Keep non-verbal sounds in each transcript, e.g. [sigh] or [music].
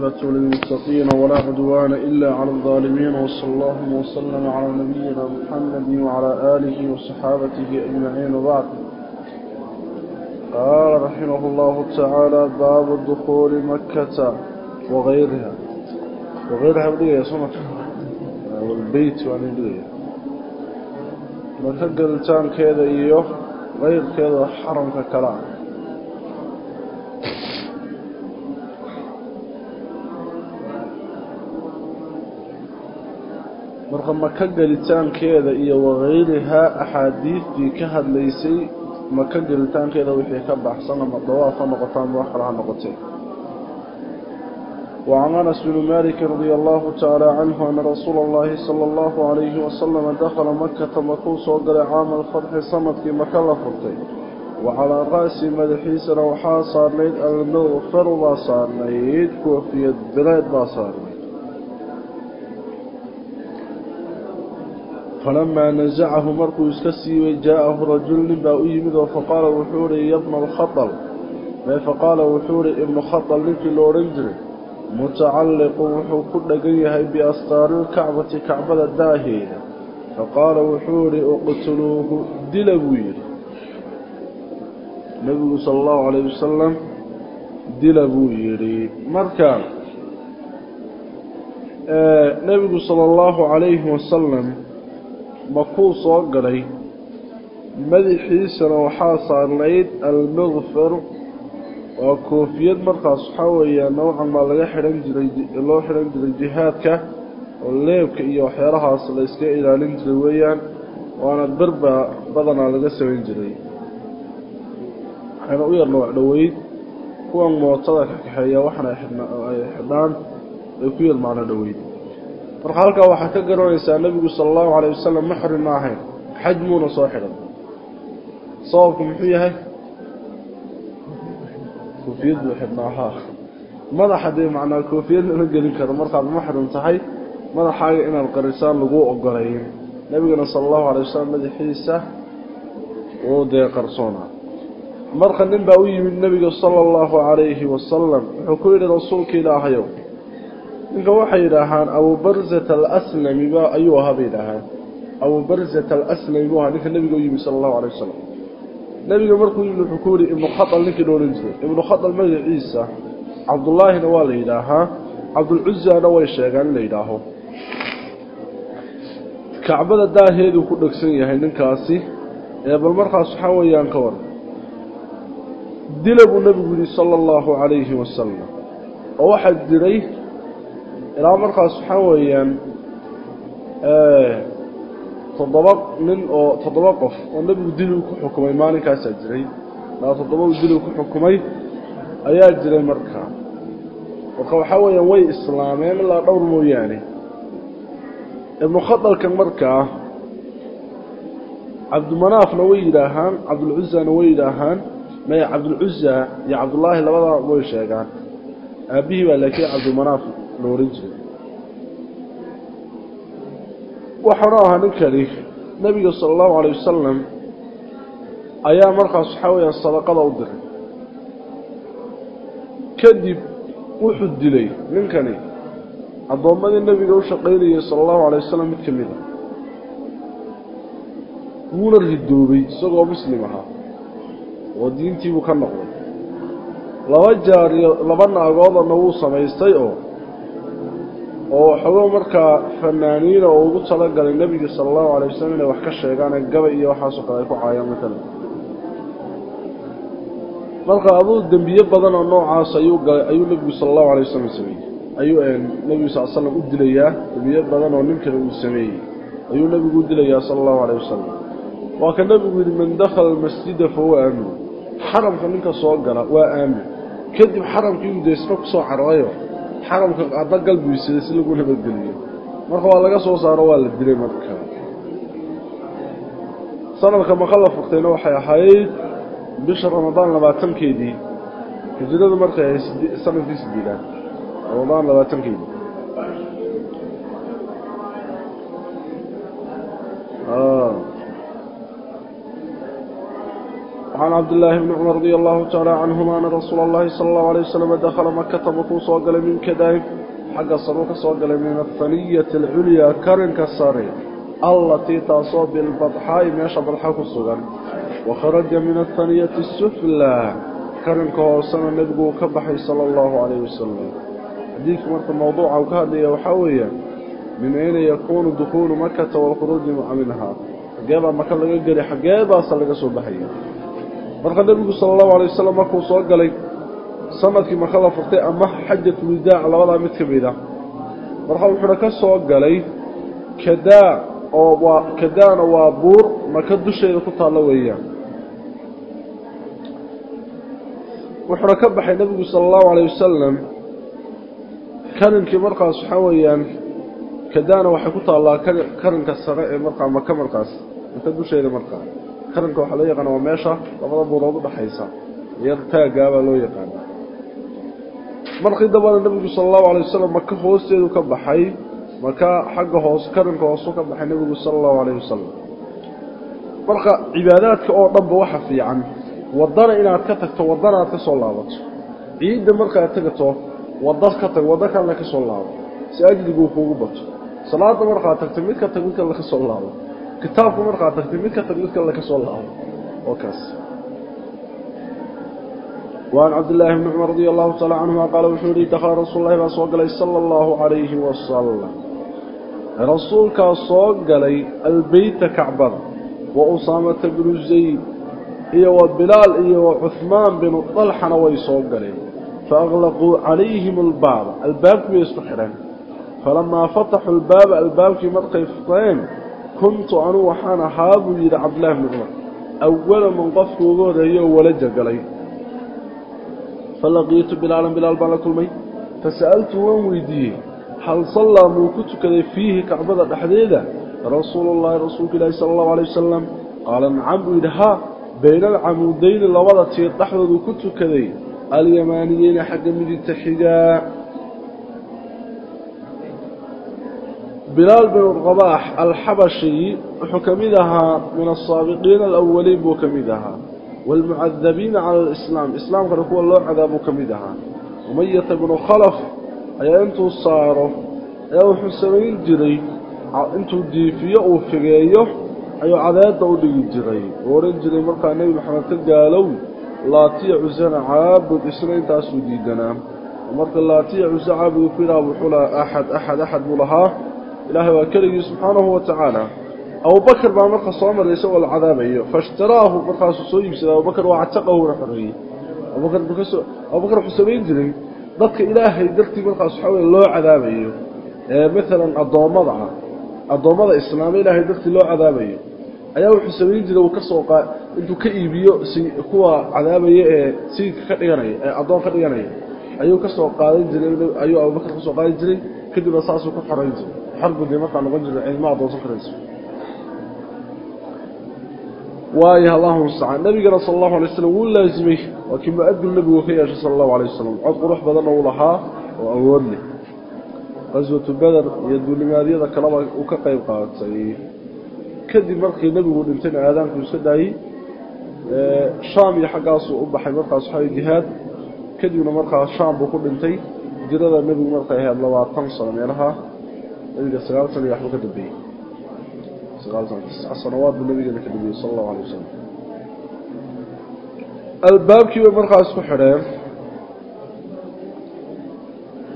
والعاقبة للمتقين ولا عدوان إلا على الظالمين وصلى الله وسلم على نبينا محمد وعلى آله وصحابته أجمعين. وبعد قال رحمه الله تعالى باب الدخول مكة وغيرها. وغيرها بديه يا سمك والبيت وعن بديه مكة قلتان كذا إيوه غير كذا حرم كلام. Marka maka gelitaankeeda iyo wagayrihaa axaadiidtii ka hadlaysay maka gelitaankeeda wixii ka baxsan ama dawaaf ha noqotaan wax kale ha noqotee وعن أنس بن مالك رضي الله تعالى عنه أن رسول الله صلى الله عليه وسلم دخل مكة مكوس وقل عام الفتح صمت في مكة لفرتي وعلى رأس مدحيسنا وحاصر نيد المغفر باصار نيد كوفية بلاد باصار نيد فلما نزعه مركو يسكسي جاءه رجل نبا يمد فقال وحوري يا ابن الخطل. فقال وحوري ابن خطل لك لورنجري متعلق وحو كل جيها بأسطار الكعبة كعبة الداهية فقال وحوري اقتلوه دلبوير النبي صلى الله عليه وسلم دلبوير مركان آه نبي صلى الله عليه وسلم makuu soo galay? Madaxiisana waxaa saarnayd almaqfar waa koofiyad markaas waxaa weeyaa nowcan baa laga xidhan jiray loo xidhan jiray jihaadka oo leebka iyo waxyaalahaas la iska ilaalin jiray weeyaan waana berba badanaa laga samayn jiray. Waxayna u yarna wax dhoweyd kuwan mootada ka kaxeeya waxana ay xidhaan ay ku yar macno dhoweyd marka halkaa waxaa ka garanaysaa nebigu sala allahu calayh wasalam muxrim ma ahayn. Xaj muuna soo xidhan. Sababku muxuu yahay? Koofiyad buu xidhnaahaa madaxa dee macnaa koofiyad lama gelin karo. Markaad muxrim tahay madaxaaga inaad qarisaan lagu ogolayn nebigana sala allahu calay wasalam madaxiisa uu dee qarsoonaa. Marka nin baa u yimid nebiga sala allahu calayhi wasalam wuxuu ku yidhi rasuulka ilaahayow ninka waxay yidhaahaan abubarzat alaslami ba ayuu ahaa bay yidhaahaan. Abubarzat alaslami buu ahaa ninka nebiga u yimi sala allahu alay wasalam nebiga markuu yimid wuxuu ku yidhi ibnu khadal ninkii dhoolan jiray. Ibnu khadal magaciisa cabdullaahina waa la yidhaahaa cabdulcuzana way sheegaan in la yidhaaho. Kacbada daaheeduu ku dhegsan yahay ninkaasi ee bal markaas waxaa weeyaan ka war. Dila buu nebigu yidhi sala allahu calayhi wasalam oo waxaa diray ilaa markaas waxaa weeyaan toddoba nin oo toddoba qof oo nebigu diluu ku xukumay maalinkaasaa jiray ilaa toddobadu diluu ku xukumay ayaa jiray markaa marka waxaa weeyaan way islaameen ilaa dhowr mooyaane. Ibnu khadalkan markaa cabdimanaafna way yidhaahaan cabdulcuzana way yidhaahaan maya cabdulcuza iyo cabdullaahi labadaa way sheegaan. Aabbihii baa laakiin cabdimanaaf la ohan jiray. Waxaana ahaa ninkani nebiga sala allahu calay wasalam ayaa markaas waxaa weeyaan sadaqada u diray. Kadib wuxuu dilay ninkani addoommadii nebiga u shaqaynayay sala allahu calay wasalam mid ka mid a wuuna ridoobay isagoo muslim ahaa oo diintiibuu ka noqday. Laba jaariyo laba naagoodana wuu samaystay oo oo xogo markaa fanaaniina oo ugu talagalay nebiga sala allahu calay wasalam inay wax ka sheegaan gabay iyo waxaasoo kale ay ku caayaan matalan marka aduu dembiye badan oo noocaas ayuu galay ayuu nebigu sala allahu calay wasalam sameeyey. Ayuu nebigu sal slam u dilayaa dembiye badan oo ninkani uu sameeyey. Ayuu nebigu u dilayaa sala allahu calay wasalam waa ka nebigu yidhi man dakhala almasjida fahuwa aamin. Xaramka ninka soo gala waa aamin. Kadib xaramkii uu deesma ku soo cararayo xaramka hadda galbiisada si lagu nabadgeliyo. Marka waa laga soo saaro waa la dilay marka. Sanadka maka la waxay ahayd bisha ramadaan labaatankeedii. Hijradu markay ahayd sannadkii sideedaad ramadaan labaatankeedii can cabdillaahi bni cumar radia allahu tacaala canhuma ana rasuula allahi sala allahu alay wasalam dakhala makata markuu soo galay min kadaa'ib xagga saruu ka soo galay min afaniyati alculyaa karinka sare allatii taasoo bilbadxaa'i meesha badxa ku sugan wa kharaja min ahaniyati asuflaa karinka hoosena nebiguu ka baxay sala allahu calayh wasalam xadiidka marka mowduuca uu ka hadlaya waxaa weeye min ayna yakuunu dukhuulu makata walkhuruuji minha xageebaa maka laga geli xageebaasa laga soo baxaya marka nabigu sallallahu alayhi wasallam markuu soo galay sannadkii marka la furtay ama xajjatul wadaa labada mid ka mid ah. Marka wuxuu ka soo galay kada oo waa kadana waa buur maka dusheeda ku taalo weeyaan. Wuxuu ka baxay nabigu sallallahu alayhi wasallam kaninkii markaas waxa weeyaan kadana waxay ku taalaa karinka sare ee markaa maka markaas maka dusheeda markaa karanka waxaa loo yaqaana waa meesha labada buurood u dhaxaysa yar taagaabaa loo yaqaana markii dambana nabigu sala allahu alay wasalam maka hoosteedu ka baxay maka xagga hoos karanka hoosu ka baxay nabigu sala allahu alayh wasalam marka cibaadaadka oo dhanba waxa fiican wadana inaad ka tagto wadana aad ka soo laabato. Ciidda markaad tagato wada ka tag wada kalena ka soo laabo. Si ajriguu kuugu bato. Salaada markaad tagto mid ka tag mid kalena ka soo laabo kitaabku markaa tagtay mid ka tag mid kale ka soo laabo وعن عبد الله بن عمر رضي الله تعالى عنهما قال وحوري دخل رسول الله صلى صلى الله عليه وسلم. رسولك صلى البيت كعبا وأسامة بن زيد. هي وبلال هي وعثمان بن طلحة ويصلى فأغلقوا عليهم الباب. الباب يستحرن فلما فتحوا الباب الباب في مرقى kuntu anu waxaan ahaa buu yidhi cabdillaahi bni cumar awala man qofku ugu horeeyo oo walaja galay falaqiitu bilaalan bilaal baan la kulmay. Fasa'altu waan weydiiyey hal sallaa muu ku tukaday fiihi kacbada dhexdeeda? Rasuulullaahi rasuulka ilaahi sala allahu alay wasalam qaala nacam buu yidhi haa baynaalcamuudayni labada tiir dhexdooduu ku tukaday. Alyamaaniyeyna xagga midigta xigaa bilaal binu rabaax alxabashiyi wuxuu ka mid ahaa min asaabiqiina alawaliin buu ka mid ahaa waalmucadabiina cala alislaam islaamkana kuwa loo cadaabuu ka mid ahaa. Umayata bnu khalaf ayaa intuu saaro ayaa wuxuu samayn jiray intuu diifiyo uu figeeyo ayuu cadeedda u dhigi jiray. Uu odhan jiray markaa nebi maxamed ka gaalow laatiya cusana caabud isna intaasuu diidanaa. Marka laatiya caabud ku yidhaha axad axad axad buu lahaa ilaahay waa keligii subxaanahu wa tacaala. Abubakar baa marka soo maray isagoo la cadaabayo faishtaraahu markaasuu soo iibsaday abubakar waa cataqahuna xoreeyey. Abubakar wuxuu samayn jiray dadka ilaahay dartii markaas waxaa weye loo cadaabayo ee maalan addoommada ah addoommada islaama ilaahay dartii loo cadaabayo ayaa wuxuu samayn jiray uu ka soo intuu ka iibiyo kuwa cadaabaya ee siidka ka dhiganaya ee addoon ka dhiganaya. Ayuu ka soo qaadan jiray ayuu abubakar ka soo qaadan jiray kadibna saasuu ku xorayn jiray xarbud markaa noqon jirta ilmaa doonsan karayso. Waaya allahuma mustacaan. Nabigana sala allahu alay slam wuu laasimay waa kii mu'adin nabigu ka yeeshay sala allahu alayh wasalam cod qurux badanna uu lahaa oo awood leh. Qaswatu beder iyo duulimaadyada kaleba uu ka qayb qaatay. Kadib markii nebigu dhintayna aadaanku iska daayey shaam iyo xaggaasuu u baxay markaas waxaa jihaad. Kadibna markaas shaam buu ku dhintay. Jirada nebigu markay ahayd labaatan sano meelaha nabiga sagaal san iyo waxbuu ka dambeeyey. Sagaal san tisca sanawaad buu nabigana ka dambeeyey sala allahu alay wasalam albaabkii bay markaas ku xidheen.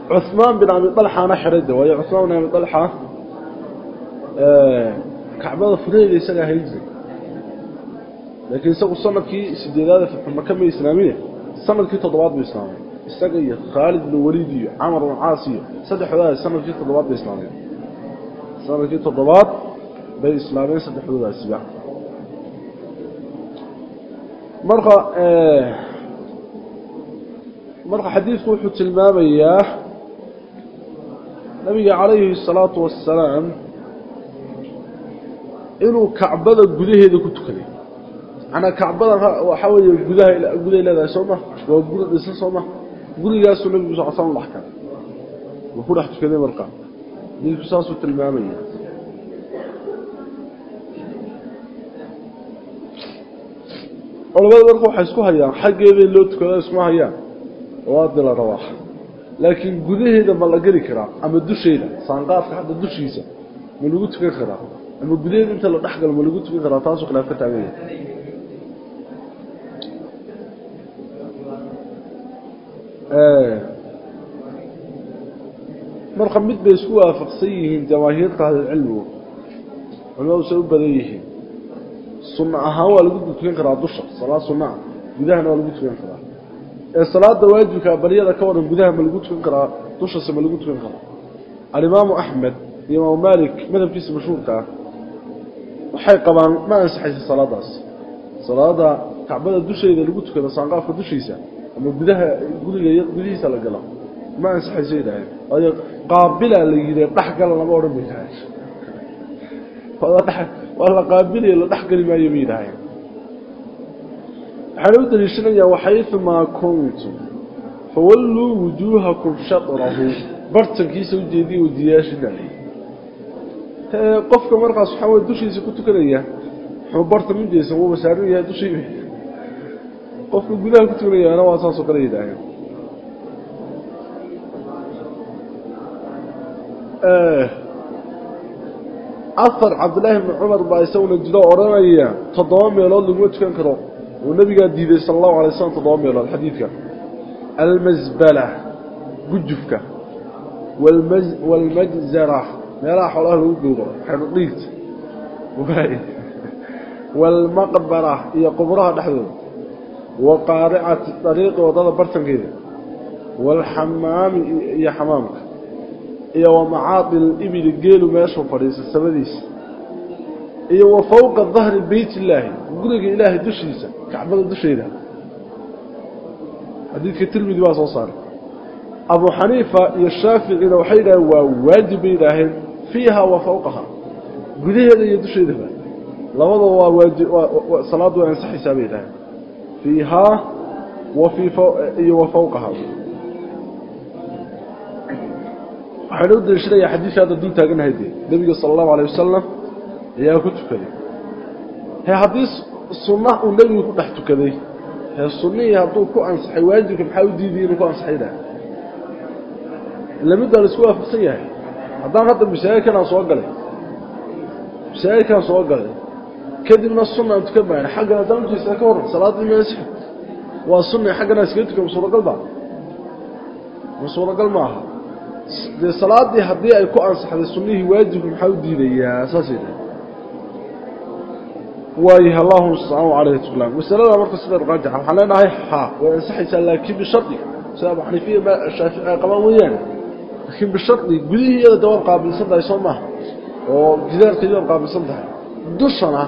Cuhmaan bin abi dalxaana xidhay de waayo cuhmaan bin abi dalxa kacbada fudeeda isagaa hayn jiray laakiin isagu sannadkii sideedaada fitxumaka ma islaamine sannadkii toddobaad buu islaamay. Isaga iyo khaalid bin waliid iyo camar bin caas iyo saddexdoodaada sannadkii toddobaad bay islaameen sannadkii toddobaad bay islaameen saddexdoodaasiba marka eh, marka xadiidku wuxuu tilmaamayaa nabiga calayhi الsalaatu wasalaam inuu kacbada gudaheeda ku tukaday. Manaa kacbadan waxaa weeye gudaha guday leedahay soo ma? Waa guri dhisan soo ma? Gurigaasuu nabigu sal slam dhaxkan wa ku dhex tukaday markaa ninku saasuu tilmaamaya. Culamada marka waxay isku hayaan xaggeeda loo tukada isma hayaan waadni la rabaa. Laakiin gudaheeda ma la geli karaa ama dusheeda saanqaadka hadda dushiisa ma lagu tukan karaa ama gudaheeda inta la dhexgalo ma lagu tukan karaa taasuu khilaaf ka taaganya Eh marka mid bay isku waafaqsan yihiin jamaahiirta ahlilcilmigu culimadu say u badan yihiin. Sunno ahaan waa lagu tukan karaa dusha salaad sunna ah. Gudahana waa lagu tukan karaa. Ee salaada waajibka baryada ka waran gudaha ma lagu tukan karaa dushase ma lagu tukan karaa. Alimaamu axmed iyo imaamu maalik madhabkiisa mashhuurka ah waxay qabaan ma ansaxaysa salaadaas. Salaada kacbada dusheeda lagu tukado saanqaafka dushiisa ama gudaha guriga gudihiisa la galo ma ansaxayso yidhaaheen qaabila la yidhi dhex gala lama odhan ba yidhaaheen waa la qaabilaya la dhex geli maayo ma yidhaaheen waxaana u daliishanayaa waxayumaa kuntum fawalluu wujuuhakum shatrahu. Bartankiisa ujeediya wadiyaashina qofka markaas waxaa wey dushiisa ku tukanaya muxuu bartan u jeesan wuuba saaran yahay dushii qofka gudaha ku tukanayaana waa saasoo kale yidhaaheen afar cabdillaahi bni cumar baa isaguna jiro odhanaya toddoba meelood laguma tukan karo. Uu nabigaa diiday sala allahu alay slam toddoba meelood xadiidka. Almasbala gujufka. Waalmajzara meelaha xoolaha lagu gowro xerdhiid waalmaqbara iyo qubraha dhexdooda. Wa qaaricati dariiqi waddada bartankeeda. Waalxamaami iyo xamaamka iyo wa macaadi libili geelu meeshuu fadhiisa samadiisa iyo wa fowqa dahri beyt illaahi guriga ilaahay dushiisa kacbada dusheeda. Xadiidka tirmidi baa soo saaray. Abu xaniifa iyo shaaficina waxay yidhaheen waa waajib bay yidhaaheen fiiha wa fowqaha gudaheeda iyo dusheedaba. Labadaba waa waajib salaaddu way ansaxaysaa bay yidhaaheen fiihaa iyo wa fowqaha waxayna u daliishanayaa xadiidka hadda dul taaganahay dee nebiga sala allahu alayh wasalam ayaa ku tukaday he haddii sunna uu nebigu ku dhex tukaday. Hee sunnihii hadduu ku ansaxay waajibka maxaa u diidayay inuu ku ansaxay dhaha ila middaa la isku waafaqsan yahay. Haddaan hadda masaajidkanaan soo galay masaajidkaan soo galay kadibna sunna aan tukan baana xaggana haddaan ujeestaa ka warran salaaddii maasix. Waa sunna xaggana iskaga tukan ma suuragal baa? Ma suuragal maaha dee salaaddii haddii ay ku ansaxday sunnihii waajibku maxaa u diidayaa? Saasay dhahay waayahay allahuma mustacaan caleyhi tuklaan masalada marka sida raajixa waxaan leenahay ha way ansaxaysaa laakiin bishardi. Sida abu xaniifiya shaafici ay qabaan weeyaan. Laakiin bishardi gudihii iyada de waad qaabilsan tahay soo maaha oo gidaarkeedi waad qaabilsan tahay. Dushana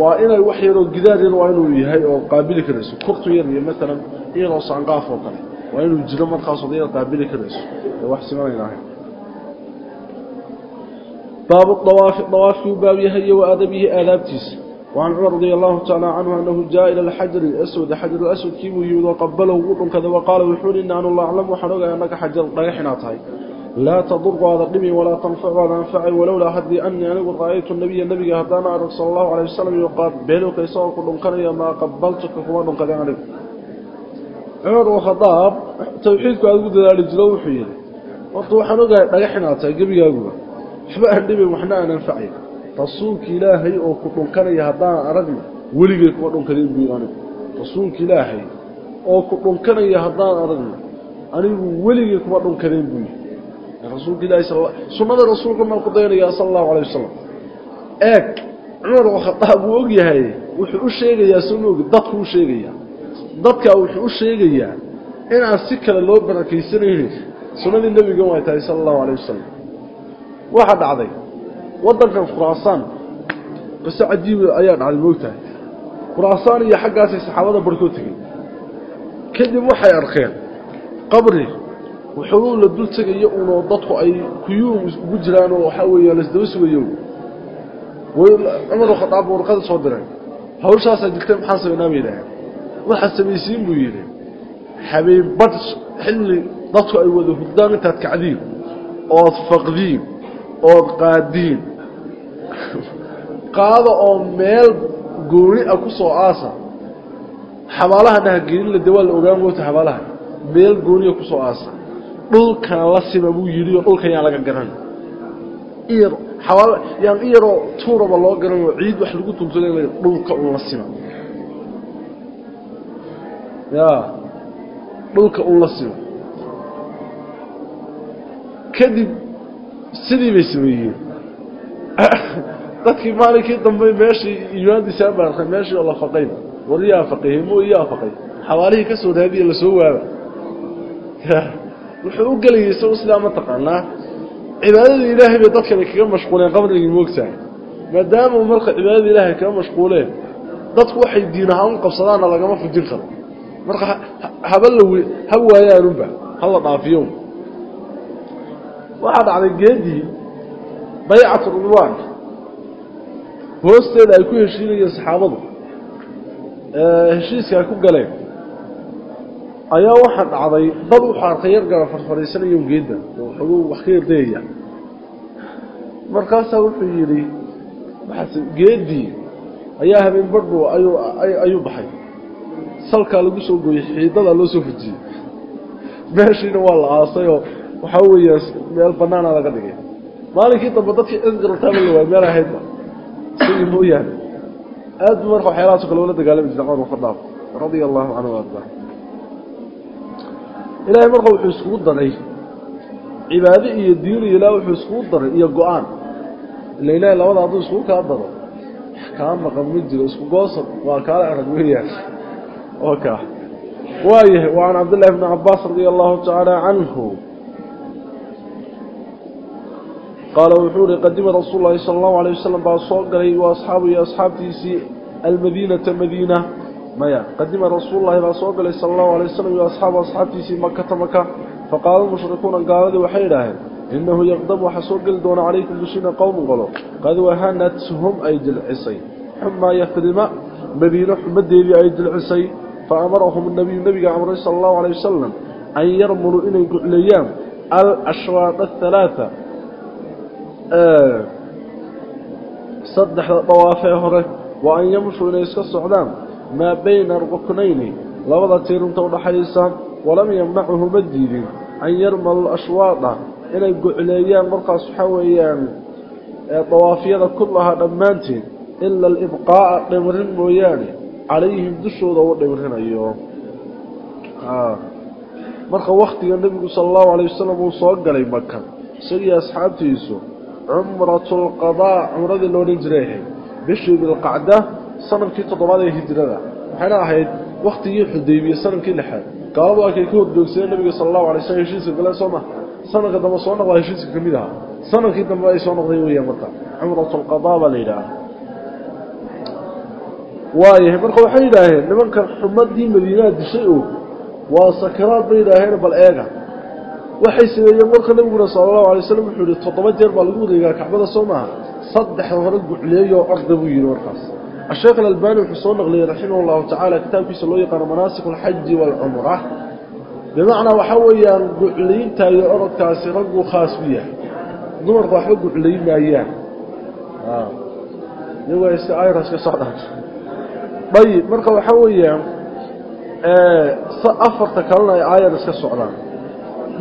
waa inay wax yaroo gidaar yar waa inuu yahay oo qaabili karayso kurtu yar iyo maalan iyadoo saanqaaf oo kale وين الجرم مرقى صديقة تعبير كرس وحسي ما إلهي باب الطواف الطواف باب يهي وآدبه آدابتيس وعن عمر رضي الله تعالى عنه أنه جاء إلى الحجر الأسود حجر الأسود كيبه يوضى قبله وقل كذا وقال وحول إن الله أعلم وحرق أنك حجر ضيحنا طهي لا تضر هذا قمي ولا تنفع ولا أنفع ولولا حدي أني أنا رأيت النبي النبي هدانا صلى الله عليه وسلم يقال بينك يصور كل كريم ما قبلتك هو أنك ذلك cumar bn khadaab tawxiidku aad ugu dadaali jiro wuxuu yidhi horta waxaan ogahay dhagax inaad tahay gebigaaguba waxba aan dhibin waxna aan anfacayn rasuulka ilaahay oo ku dhunkanaya haddaanan aragna weligay kuwa dhunkadayn buu anigu. Rasuulka ilaahay oo ku dhunkanaya haddaanan aragna anigu weligay kuma dhunkadayn buu yidhi. Rasuulka ilahay sunnada rasuulka maan ku dayanayaa sala allahu calay wasalam eeg cumar bn khadaab wuu og yahay wuxuu u sheegayaa soo dadkaa wuxuu u sheegayaa inaan si kale loo barakaysanaynin sunnadii nebigan way tahay sala allahu calayh wasalam waxaa dhacday waddankan khuraasaan qiso cajiiba ayaa dhacday moogtahay khuraasaan iyo xaggaasay saxaabada barhkoo tegey. Kadib waxay arkeen qabri wuxuu la dul tegayo unoo dadku ay kuyuum ugu jiraan oo waxaa weeya laisdaba sugayo cumar khadaab warqada soo diray. Hawshaasaa jirtay maxaan samaynaa bay yidhaaheen waxaad samaysiin buu yidhi habeybadh xilli dadku ay wada hurdaan intaad kacdiin ood faqdiin ood qaadiin. [laughs] Qaada oo meel gooni ah ku soo aasa. Xabaalaha nahagelinla de waa la ogaan moogta xabaalaha. Meel gooniya ku soo aasa. Dhulkana la sima buu yidhi oo dhulkan yaan laga garan. Iyar xabaal yaan iyaroo tuuraba loo garan oo ciid wax lagu tuntula dhulka un la sima ya. Dhulka un la sima kadib sidii bay sameeyeen [coughs] dadkii maalinkii dambe meeshii imaandiisaan baan arkay meeshii oo la faqayn war yaa faqay himo yaa faqay. Xawaalihii ka soo raadiya la soo waaba. Wuxuu u gelayay isagu sidaa ma taqaanaa. Cibaadadii ilaahay bay dadkani kaga mashquuleen qabrigii moogtahay. Maadaama marka cibaadada ilaahay kaga mashquuleen dadku waxay diin ahaan lagama fujin karo marka haba la ha waayaanunba hala dhaafiyo waxaa dhacday geedii baycatu ridwaan. Hoosteeda ay ku heshiinayeen saxaabadu. Heshiiska ay ku galeen. Ayaa waxaa dhacday dad wuxuu arkay yar gara farfadhiisanayo geedda oo xoguu wax ka yardayaya markaasaa wuxuu yidhi geeddii ayaa habeen badhu ayuu ayuu baxay salkaa lagu soo gooyey xiidadaa loo soo fujiyey. Meeshiina waa la aasayoo waxaa weeyaan meel banaana laga dhigay. Maalinkii dambe dadkii cisgarataaba la waayay meel ahaydba isagii mooyaane aad bu marka waxyaalahaasoo kale ula dagaalami jira cumar khadaab radia allahu canhu arda. Ilaahay marka wuxuu iskugu daray cibaado iyo diin iyo ilaah wuxuu iskugu daray iyo go'aan. Ila ilaahay labada hadduu iskugu kaa daro. Kaa maqan ma jiro isku goosan. Waa kaala arag weeyaan oo kaa waayahay wa can cabdillahi bni cabaas radia allahu tacaala canhu qaala wuxuu ihi qadima rasuul lahi sala allahu alay wasalam baa soo galay wa asxaabu iyo asxaabtiisii almadiinata madiina maya qadima rasuululahi baa soo galay sala allahu alay wasalam iyo asxaabu asxaabtiisii makata maka faqaala lmushrikuuna gaaladii waxay idhaaheen innahu yaqdamu waxaa soo geli doona calaykum dushiina qowmun qolo qad wahanathum ay jilcisay xumaa yafrima madiino xumadeedii ay jilcisay fa amarahum nabiyu nabiga amray sala allahu alay wasalam an yarmuluu inay gucleeyaan alashwaaq athalaata saddexda dawaafee hore wa an yamshuu inay iska socdaan maa bayna ruknayni labada tiir inta udhaxaysa walam yamnachu ma diidin an yarmalu ashwaada inay gucleeyaan markaas waxaa weeyaan dawaafyada kullahaa dhammaanteed ila alibqaa'a dhimrin mooyaane calayhim dushooda u dhimrinayo marka waktiga nebigu sala allahu alay wasalam uu soo galay maka isagii asxaabtiisu cumratulqadaa cumradii loo odhan jiray ahayd bishii bilqacda sannadkii toddobaad ee hijrada. Waxayna ahayd waktigii xudaybiye sannadkii lixaad. Gaaladu arkay ka horjoogsadeen nabiga sala allahu alay slm heshiiska gale soo ma. Sanadka dambe soo noqdaa heshiiska ka mid ahaa sannadkii dambe ay soo noqday weeyaan marka. Cumratulqadaa baa la yidhaaha waayahay. Marka waxay yidhaaheen nimankan xumadii madiinaha dishay oo waa sakaraad bay yidhaaheen bal eega. Waxay sameeyeen marka nabiguna sala allahu alay wasalam wuxuu yihi toddoba jeer baa lagu wareegaa kacbada soo maaha saddexda hore gucleeyoo orda buu yidhi markaas. Asheekh alalbani wuxuu soo naqliyey raximah llahu tacaala kitaabkiisa loo yaqaano manaasik alxaji waalcumra bimacnaa waxaa weeyaan guclaynta iyo orodkaasi ragguu khaas u yahay. Dumarka waxba guclayn maayaan. Iyagoo iska iras ka socdaan ayib marka waxaa weeyaan afarta kalena ay aayar iska socdaan.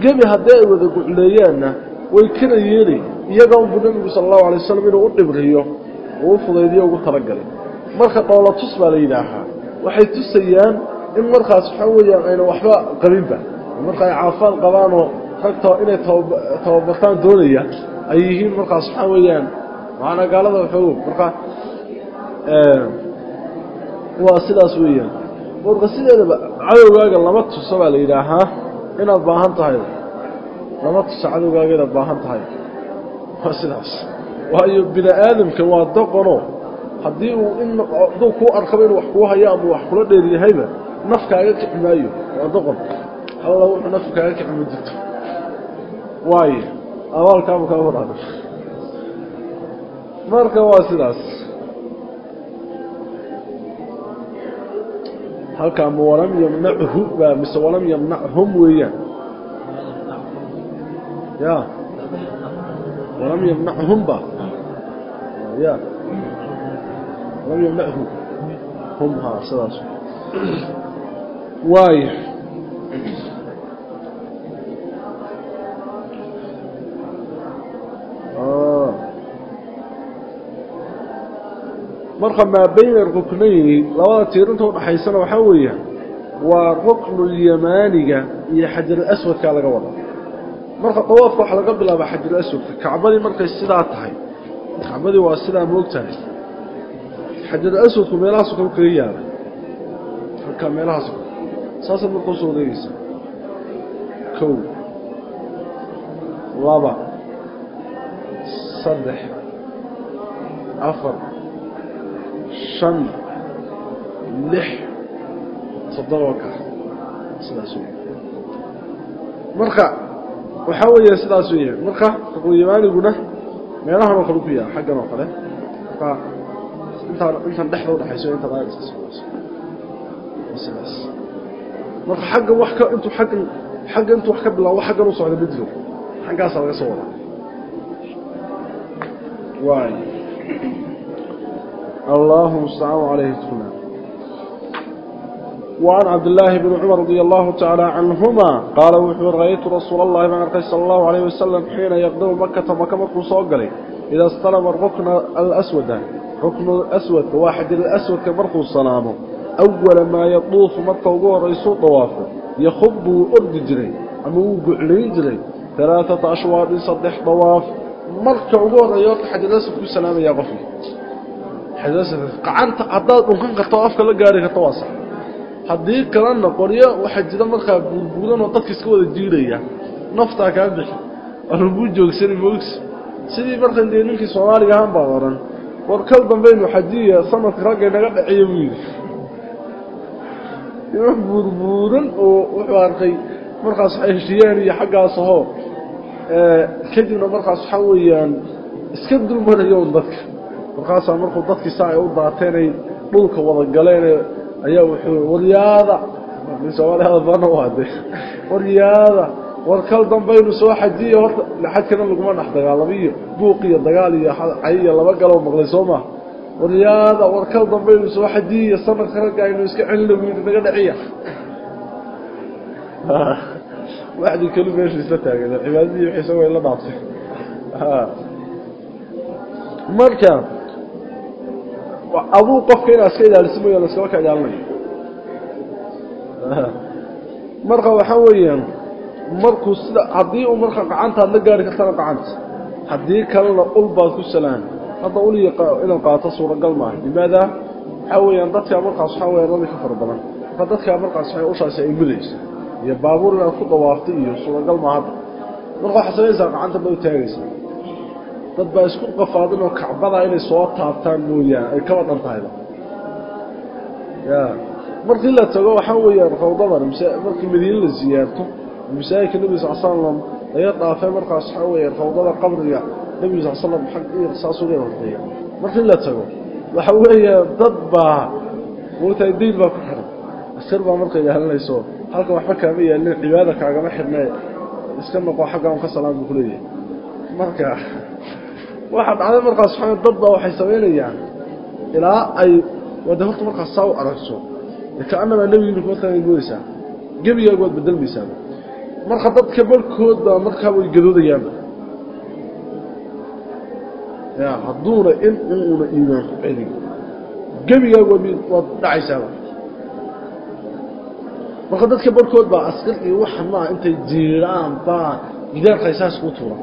Gebi haddii ay wada gucleeyaanna way kana yeeli. Iyaga unbuu nebigu sala allahu alay inuu dhibriyo uu fudaydiyo ugu talagalay. Marka dhoola tus baa la yidhaahaa. Waxay tusayaan in markaas waxaa weeyaan ayna waxba qabinba marka ay caafimaad qabaanoo rag inay tababartaan doonaya ay markaas waxaa weeyaan macanaa gaalada waxoogo marka waa sidaas weeyaan. Marka sideedaba cadowgaaga lama tuso baa la yidhaahaa inaad baahan tahay. Lama tuso cadowgaaga inaad baahan tahay. Waa sidaas. Waayo bini aadamka waa doqono. Haddii uu in hadduu kuu arkaba inuu wax kuu hayo ama wax kula dheeryahayba naf kaaga kici maayo. Waa doqon. Alla wuxuu naf kaaga kici ma jirto. Waayo abaalkaama kaa wadaada marka waa sidaas هل كان مورم يمنعه ومسورم يمنعهم ويا يا ورم يمنعهم با يا ورم يمنعه هم ها سلاسل واي marka maa bayna ruknayni labada tiirinta udhaxaysana waxaa weeyaan waa ruknulyamaaniga iyo xajarulaswadkaa laga wada. Marka dawaafka waxaa laga bilaabaa xajarulaswadka kacbadii markay sidaa tahay kacbadii waa sidaa moogtahay xajarulaswadku meelahaasu kale kaga yaalla halkaa meelahaas saasaad marka u soo wadeegeysa kow laba saddex afar shan lix toddoba ka sidaas wey marka waxaa weeya sidaas weya marka ruknuyamaaniguna meelahan oo kale ku yaalla xaggan oo kale marka intaan intan dhexda udhexayso inta daa iska socdayso sidaas. Marka xaggan wax ka intuu xaggan xagga intuu wax ka bilaabo xaggan u socda jiro. Xaggaasaa laga soo wadaa waay اللهم استعان عليه تكنا وعن عبد الله بن عمر رضي الله تعالى عنهما قال وحور رأيت رسول الله من أرقى صلى الله عليه وسلم حين يقدم مكة مكة مكة صوقلي. إذا استلم الركن الأسود ركن الأسود واحد الأسود كمرخ الصلام أول ما يطوف مكة وقوه رئيسه طوافه. يخب أرد جري أما وقعلين جري. ثلاثة أشواط صدح طواف. مركة وقوه رئيسه حد الأسود كسلام يا غفل qacanta haddaad dhunkan karto afka la gaari karto waa sax. Haddii kalena qoryo waxaa jira markaa buurbuuran oo dadka iska wada jiiraya. Naftaa kaa bixi. Anuguu joogsani moogsi sidii markan dee ninkii soomaaliga ahaan baa oran war kal dambaynu xajiya sanadka raggay naga dhaceeya buu yidhi. Wax buurbuuran oo wuxuu arkay markaas heshiyeen iyo xaggaas ahoo kadibna markaas waxaa weeyaan iska dulmanayo un dadka markaasaa markuu dadkii saa ay u daateenay dhulka wada galeen ayaa wuxuu waryaada soomaaliyada bana u hade waryaada war kal dambaynu soo xajiya horta xajkana laguma dhex dagaalamiyo buuq iyo dagaal iyo cay iyo laba galoo maqlay soo maa waryaada war kal dambaynu soo xajiya sanadka ragga aynu iska celina yidhi naga dhaciya [laughs] waxdii keli meesha isla taagan cibaadadii wixii isagoo la dhaaftay marka aduu qofka inaad iska ilaaliso mooya ka ilaalinayo marka waxaa weeyaan markuu sida haddii uu marka gacantaad la gaari kartana gacanta haddii kalena ul baad ku salaan hadda ul inaad qaato suuragal maaha. Limaada waxaa weeyaan dadkaa markaas waxaa weya lami ka fara badan. Marka dadkaa markaas waxay ushaasi ay mudaysa. Iyo baabuur inaad ku dawaafto iyo suuragal maa hadda marka waxaad samaysaa gacanta ba u taagaysaa dad baa isku qafaadin oo kacbada inay soo taabtaan mooyaan ay kaba dhan tahayba. Markii la tago waxaa weeyaan rawdadan markii madiine la siyaarto masaajidka nebiga sal slam laga dhaafay markaas waxaa weeyaan rawdada qabriga nebiga sal slam xag saas uga horteeya markii la tago waxa weeyaan dad baa moogtahay dayn baa ku xiran. Askar baa marka ilaalinayso halkan waxba kaama yaalin cibaada kaagama xidhne iska noqo xaggaan ka salaam buu kuleeyahay marka waxaa dhacday markaas waxaa dad baa waxay samaynayaan ilaa ay wada horta markaas saa u aragso. Kaanamaa nebigiina kuma taagay moodaysaa gebigaagu waad bedelmaysaa marka dadka barhkood baa markaa way gadoodayaanba ya hadduuna in uuna iimaan ku celin. Gebigaagu waad dhacaysaaba marka dadka barhkood baa askar iyo waxa maa intay jiiraan baa gidaarka isaas ku tuura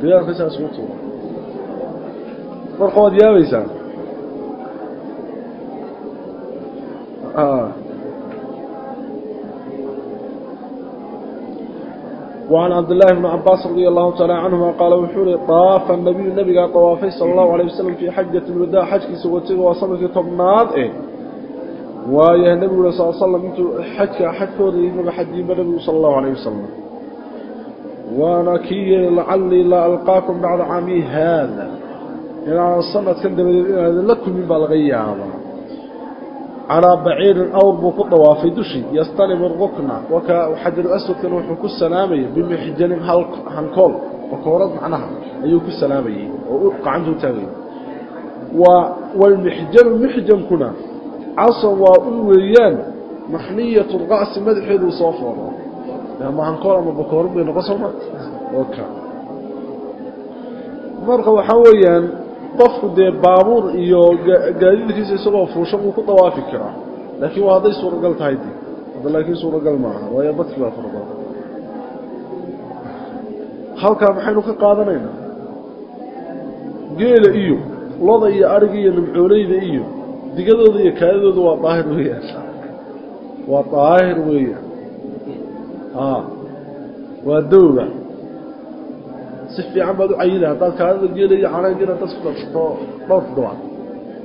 gidaarka isaas ku tuura marka waad yaabaysaa وعن عبد الله بن عباس رضي الله تعالى عنهما قال وحوري طاف النبي النبي طوافي صلى الله عليه وسلم في حجة الوداع حجك سوته وصلت طبناد إيه. ويا النبي صلى الله عليه وسلم حجك حجك ودي حجي النبي صلى الله عليه وسلم. waana kii yeeli lacallii laa alqaakum bacda caami haada inaan sanadkan dabadeed inaadan la kulmin baa laga yaabaa calaa baciirin awr buu ku dawaafay dushii yastalimu rukna xajaru aswadkana wuxuu ku salaamaya bimixjanin hankool bakoorad macnaha ayuu ku salaamayey oo gacantu u taagay walmixjanu mixjankuna casan waa un weeyaan maxniyatu ra'si madaxeeduu soo fooro ama hankool ama bakoorad bay noqon soo maa ka marka waxaa weeyaan qofku dee baabuur iyo gaadiidkiisa isagoo fuushan wuu ku dawaafi karaa. Laakiin waa hadday suuragal tahay de hadda laakiin suuragal maaha waayo dadki baa fara badan halkaa maxaynu ka qaadanaynaa geela iyo loda iyo ariga iyo nimcooleyda iyo digadooda iyo kaadadooda waa daahir weeyaan. Waa daahir weeyaan waa dowga si fiican baad u cayida haddaad kaadada geela iyo canaan geela dad ku darsato dhowr toddobaad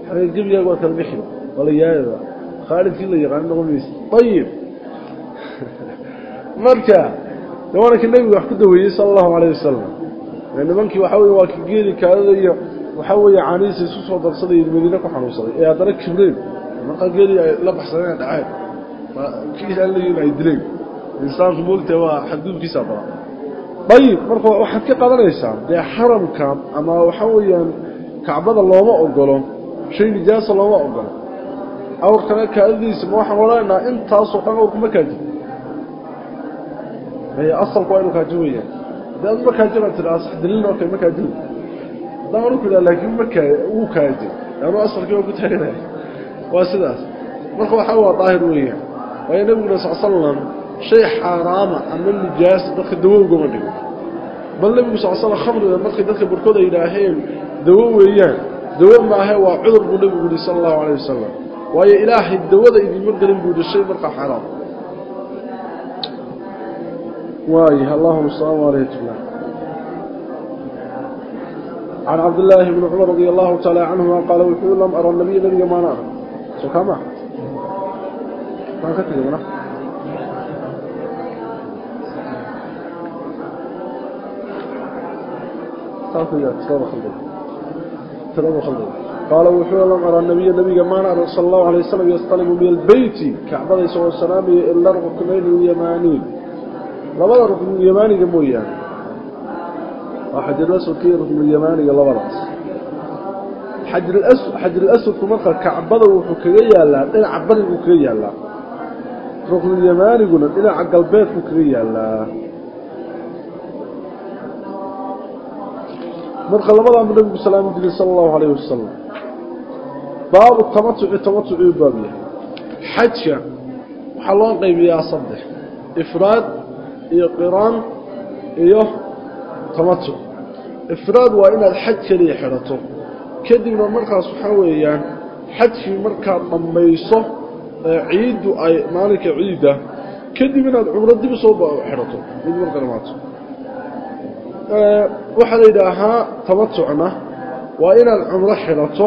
xagee gebigaaga waa kala bixiba waa la yaayaba khaalidkii la yaqaan noqon maysa ayib [laughs] marka nimanka nebiga wax ku daweeyey sala allahu calayh wasalam nimankii waxaa wey waa ka geeli kaadada iyo waxaa weeye caanihiisa isu soo darsaday madiine ku xanuunsaday. Ee haddana kibreen markaa geelii ay la baxsadeen dhaceen. Kiisaalayiin ay dileen insaanku moogtaha waa xadguudkiisa badan ayib marka waxaad ka qadanaysaa dee xaramka ama waxaa weeyaan kacbada looma ogolo shay nijaasa looma ogolo awrkana kaadadiisa ma waxaan odhanaynaa intaasoo dhan awrku ma kaajin asalku waa inu kaajin weyaan haddii aad ma kaajinaa tiraa sax daliilna okay ma kaajin haddaan anu ku idhaha laakiin ma kaa wuu kaajin anuu asalkii waa ku taaganaya waa sidaas marka shay xaaraama ama nijaas dadka dawo ugama dhigo. Bal nebigu sal sla khamriga markay dadka barkood ay yidhaaheen dawo weeyaan. Dawo maahe waa cudur buu nebigu yihi sala allahu calayh wasalam waayo ilaahay dawada idiima gelin buu yidhi shay markaa xaaraam waayah allahuma salaam aleytula can cabdillaahi bni cumar radi allahu tacaala canhuma qaala wuxuu lam ara nabiy nabiga maana arag so kama maan قال وحول الله أرى النبي النبي جمعنا صلى الله عليه وسلم يستلم من البيت كعبة عليه وسلم إلا ركنين اليمانين لبدا ركن اليماني جمويا واحد الأسود كي ركن اليماني يلا رأس حجر الأسود حجر الأسود في مرقى كعبة وحكرية لا إلى عبد وحكرية لا ركن اليماني قلنا إلى عقل بيت وحكرية لا marka labadaanbu nabigu salaami jiray sala allahu alayh wasalam baabu tamatuci tamatucii baab yahay. Xajka waxaa loo qaybiyaa saddex ifraad iyo qiraan iyo tamatuc ifraad waa inaad xaj keliya xidhato kadibna markaas waxaa weeyaan xajkii markaad dhammayso ciiddu ay maalinka ciidda kadib inaad cumro dib u soo xidhato mid marka dhamaato waxaa la yidhaahaa tamatucna waa inaad cumro xidhato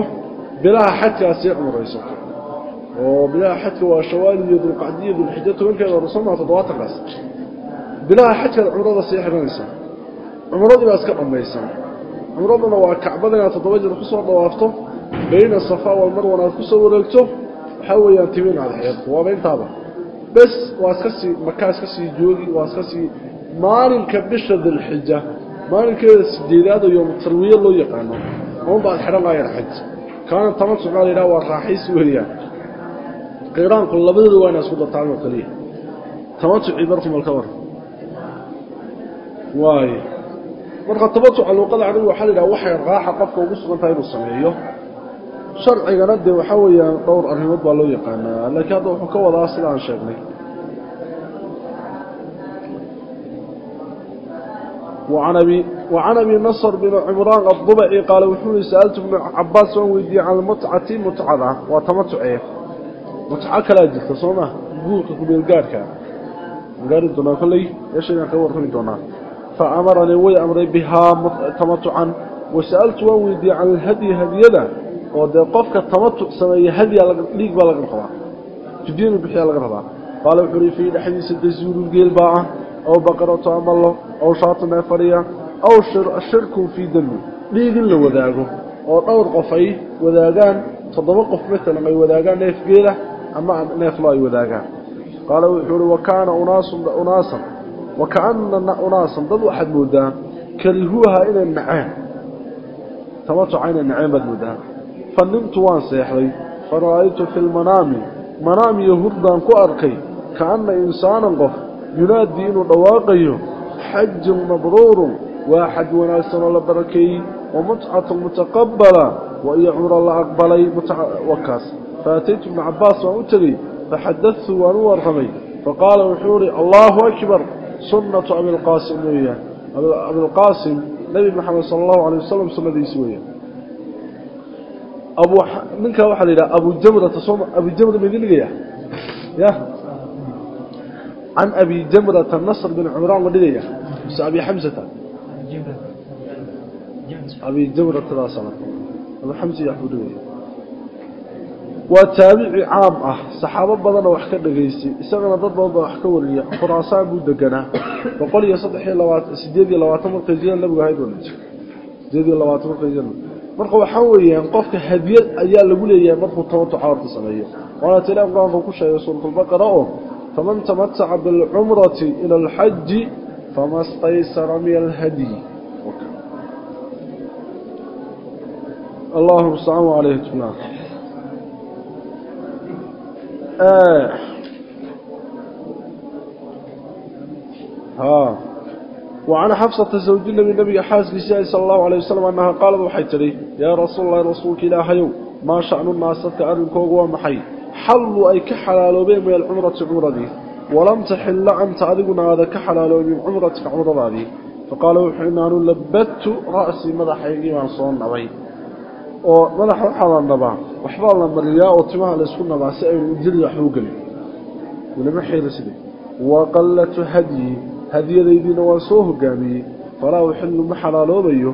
bilaha xajkaasii cumraysato. Oo bilaha xajka waa shawaal iyo dulqacdiya dulxija tobankeeda rusamaa toddobaatankaas bilaha xajkaad cumrada sii xidhanaysaa cumradii baa iska dhammaysan. Cumraduna waa kacbada inaad toddoba jeer ku soo dawaafto bayna safaa walmarwan aad ku soo wareegto waxaa weeyaan timi inaad xeerto waaba intaaba bes waa iska sii makaa iska sii joogi waa iska sii maalinka bisha dilxija maalinkeeda sideedaad oo yoomu tarwiye loo yaqaano oonbaad xidhan laayar xaj. Kaana tamatuc baa la yidhaha waa raaxiis weeyaan qiraanku labadooda waa inaa isku dartaan oo keliya tamatucii barkumalka war. Waayo marka tamatuca luuqada carabiga waxaa la yidhaha waxay raaxa qofka ugu sugan tahay inuu sameeyo. Sharcigana dee waxaa weeyaan dhowr arrimood baa loo yaqaanaa laakiin hadda wuxuu ka wadaa sida aan sheegnay وعن أبي, وعن أبي نصر بن عمران الضبعي قال وحولي سألت ابن عباس ويدي عن المتعة متعة وتمتعه متعة كلا جلت صومه قولك كبير قارك قال دونا كلي ايش انا كور خلي دونا فامرني وي امري بها تمتعا وسالت ويدي عن الهدي هديدا ود قفك تمتع سمي هدي ليق بلا قربا تدين بخيا لا قربا قال وحري في حديث الدزول aw baqarato ama lo aw shaatan ee fadhiya aw shirkun fii dembi dhiig in la wadaago oo dhowr qof ay wadaagaan toddoba qof matalan ay wadaagaan neef geelah ama neef lo ay wadaagaan qaala wuxuu uhi wakaana unaasan wakaana unaasan dad waxaad moodaan karihuuha inay naceen tamatuca inay naceen baad moodaan fa nimtu waan seexday fa ra'aytu fi lmanaami manaamiyo hurdaan ku arkay kaana insaanan qof yunaadii inuu dhawaaqayo xajun mabruurun waa xaj wanaagsanoo la barakeeyey wa mutcatun mutaqabala wa iyo cumro la aqbalay wakaas faataytu ibna cabaas waan u tegey faxadadtu waan u warramay faqaala wuxuu ihi allaahu akbar sunnatu abilqaasim weeyaan. Abilqaasim nebi maxamed sala allahu alay wasalam sunnadiisi weeyaan ninkaa waxaa la yidhaha abujamrata sooma abujamra عن أبي جمرة النصر بن عمران ودلية بس أبي حمزة أبي جمرة ثلاثة أبو حمزة يحبو دلية وتابع عام أه صحابة بدنا وحكا دغيسي isagana dad badan wax ka wariya quraasaan buu deganaa boqol iyo saddex iyo labaatan sideed iyo labaatan markay jireen lagu hayd wanaaj sideed iyo labaatan markay jireen marka waxa weeyaan qofka hadiyad ayaa lagu leeyahay markuu tawato cawarta sameeyo wala tilaan qaan ku sheegay suuratul baqara oo فمن تمتع بالعمرة إلى الحج فما استيسر من الهدي. اللهم صل عليه. وسلم آه. ها. وعن حفصة زوج النبي حاس لسائل صلى الله عليه وسلم أنها قالت وحيت لي يا رسول الله رسولك إلى حيو. ما شأن الناس تتعرن كوغوا حي xalluu ay ka xalaaloobeen min alcumrati cumradii walam taxilla anta adiguna aada ka xalaaloobin min cumratika cumradaadii. Faqaala wuxuu inaanu labadtu ra'sii madaxaygii baan soo nabay. Oo madaxa waxaa la nabaa waxbaa la mariyaa oo timaha laysku nabaa si aynu injili waxba u gelin. Ulama xeela side waqallatu hadyi hadyadaydiina waan soo hogaamiyey. Falaa uxillu ma xalaaloobayo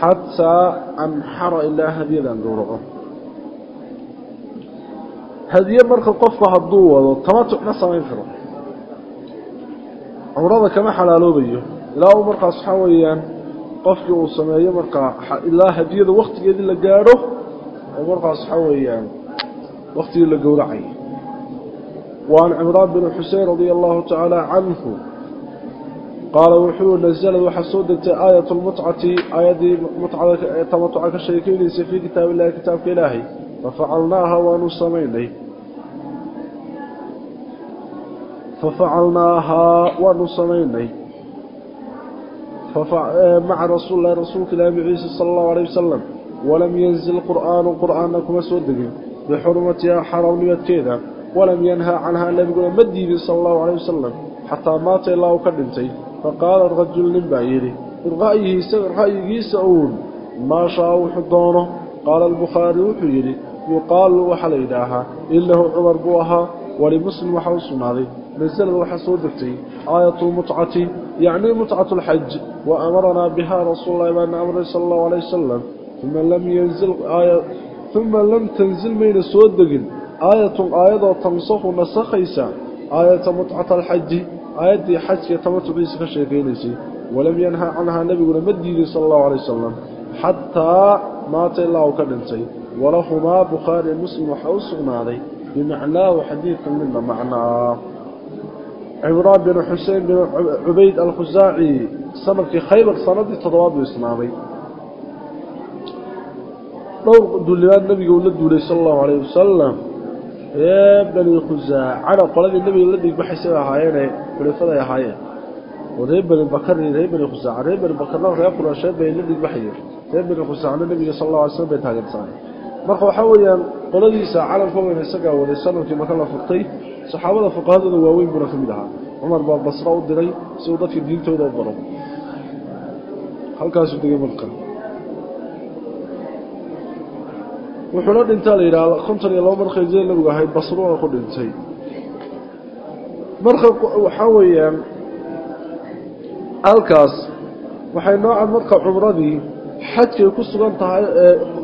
xataa anxara ilaa hadyadaan gowraco hadiye marka qofka haduu wado tamatucna samayn karo. Cumrada kama xalaaloobayo. Ilaa uu markaas waxaa weeyaan qofkii uu sameeyo markaa ilaa hadiyada waktigeedii la gaadho oo markaas waxaa weeyaan waktigii la gowracay. Waan cimraan bin xusein radia allahu tacaala canhu qaala wuxuu nasalad waxaa soo degtay aayat lmutcati aayadii mutcada tamatuca ka sheekeynaysa fii kitaabi illahi kitaabka ilaahay. Fafacalnaaha waanu samaynay. fafacalnaahaa waanu samaynay maca rasuul lahi rasuulka ilaahi maciise sala allahu aleyh wasalam walam yanzil qur'aanu qur'aanna kuma soo degin bixurmatihaa xaaraamnimadkeeda walam yanha canhaa nebiguna ma diidin sala allahu aleyh wasalam xataa maata ilaa uu ka dhintay faqaala rajul nin baa yidhi ra'yigiisa uun maashaa wuxuu doono qaala albukhaari wuxuu yidhi yuqaalu waxaa la yidhaahaa inahu cumar buu ahaa walimuslim waxaa u sugnaaday نزل وحسودتي آية المتعة يعني متعة الحج وأمرنا بها رسول الله بأن أمر صلى الله عليه وسلم. ثم لم ينزل آية ثم لم تنزل من سودق آية آية تنصف نسخيسا آية متعة الحج آية حج يتمتع بيسك الشيخينيسي ولم ينهى عنها النبي مدي صلى الله عليه وسلم. حتى مات الله كدنتي ولهما بخاري مسلم وحوصنا عليه بمعناه حديث منا معناه cimraan binu xusein binu cubayd alkhusaaci sannadkii khaybar sanadii toddobaad buu islaamay. Dhowr duulimaad nabiga uu la duulay sala allahu alayh wasalam ee bani khusaacana qoladii nabiga la dhiigbaxaysay ahaayeene khulafaday ahaayeen. Oo reer bani bakarin reer bani khusaaca reer bani bakarna reer qurashee bay la dhiigbaxayeen. Reer bani khusaacna nabiga sala allahu alay slam bay taagantahay marka waxaa weeyaan qoladiisa calanka weyna isagaa waday sannadkii marka la furtay saxaabada fuqahadooda waaweyn buuna ka mid ahaa. Cumar baa basro u diray si uu dadka diintooda u baro halkaasuu degay marka. Wuxuuna dhintaa la yidhaha konton iyo laba markay nabigu ahayd basruuna ku dhintay. Marka waxaa weeyaan halkaas waxay noocad marka cumradii xajkay ku sugan tahay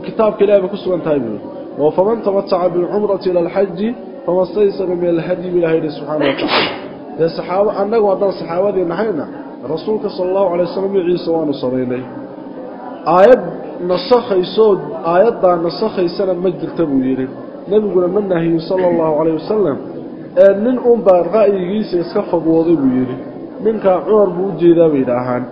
kitaabka ilahi bay ku sugan tahay buu wa faman tamataca bilcumrati ila alxaji tawasa isaga meelhadi bu ilaha yidhi subxaana watacaala dee saxaaba annagu haddaan saxaabadii nahayna rasuulka sala allahu alay wasalam iyo ciise waanu samaynay aayad nasakhaysoo aayaddaa nasakhaysana ma jirta buu yidhi. Nebiguna ma nahiyin sala allahu calayh wasalam ee nin unbaa ra'yigiisa iska fagwooday buu yidhi. Ninkaa cumar buu u jeedaa bay yidhaahaan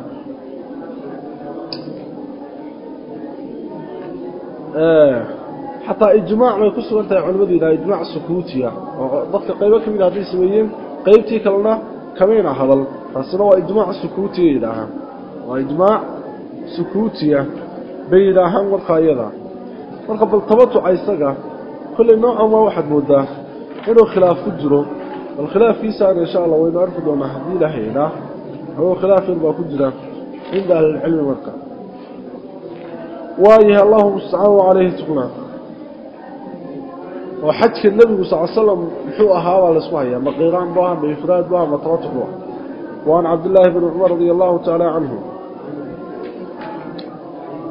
xataa ijmaac bay ku sugan tahay culimmadu yidhaha ijmaac sukuutiya. Oo dadka qaybo ka mid a hadday sameeyeen qaybtii kalena kamayna hadal. Taasina waa ijmaac sukuutiya yidhaahaan waa ijmaac sukuutiya bay yidhaahaan markaa iyada marka bal tamatuca isaga kolley noocan waa waxaad moodaa inuu khilaaf ku jiro. Bal khilaafkiisaana insha allah waynu arki doonaa haddii ilaha idhaa oo khilaaf baa ku jira cinda ahlilcilmi marka. Waayahay allahu mustacaan wacalayhi tuqnaa oo xajka nebigu sal l slam muxuu ahaa baa la isku hayaa ma qiiraan bu aha ma ifraad bu aha ma tamatuc bu aha waan cabdillaahi bni cumar radia allahu tacaala canhu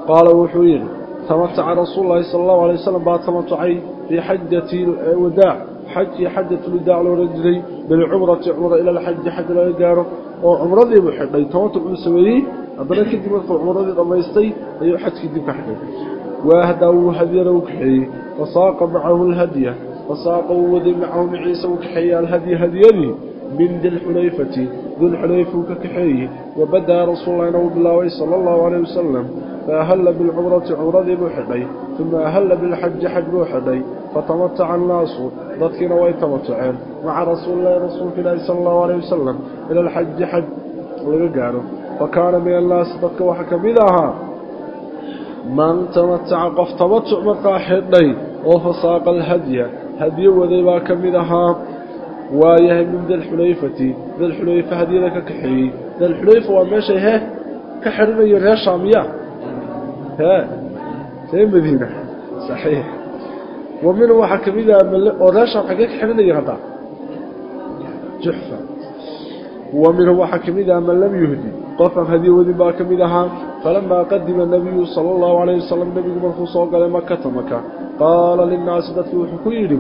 qaala wuxuu yidhi tamataca rasuulu llahi sala allahu alay wasalam baa tamatucay fii xajati wadaac xajkii xajatulwadaac loohan jiray bilcumrati cumra ila alxaji xaj laga gaaro oo cumradiibuu xidhay. Tamatuc uu sameeyey haddana kadib markuu cumradii dhammaystay ayuu xajkii dib ka xidhay waahdaa wuu hadyana u kaxeeyey fasaaqa macahu alhadya fasaaqa wuu waday macahu maciisa uu kaxeeyey alhadya hadyadii min dilxulayfati dilxulayfuu ka kaxeeyey wabadaa rasuululahina uu bilaabay sala allahu caleyh wasalam faahalla bilcumrati cumradiibuu xidhay uma ahalla bilxaji xaj buu xidhay fatamataca annaasu dadkiina way tamatuceen maca rasuulilahi rasuulka ilaahi sala allahu caleyh wasalam ila alxaji xaj laga gaaro fa kaana min annaasi dadka waxaa ka mid ahaa man tamataca qof tamatuc markaa xidhay oo fasaaqa alhadya hadyo waday baa ka mid ahaa waayahay min dalxulayfati dalxulayfa hadyada ka kaxeeyey dalxulayfa waa meeshay hee ka xidhinayo reer shaamiya hee ree madiina saxiix wa minhu waxaa ka ka ka ka falamaa qadima nabiyu sala allahu calayhi wasalam nebigu markuu soo galay makata maka qaala linnaasi dadkii wuxuu ku yidhi